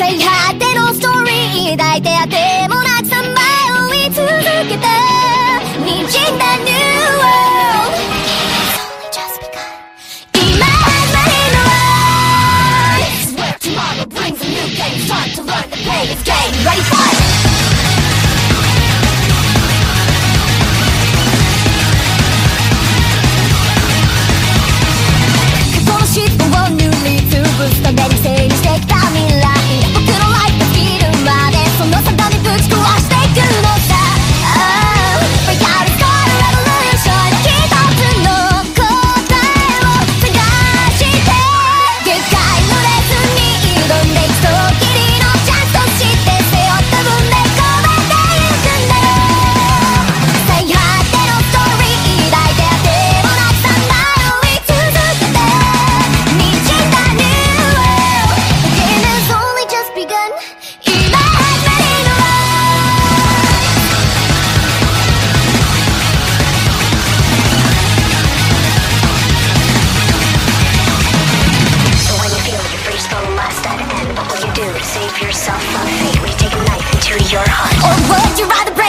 最果てのストーリー抱いてあてもなくさまよい続けた滲んだニューワールド Tomorrow brings a new game, time to learn the play this game. Ready, fight! you ride the.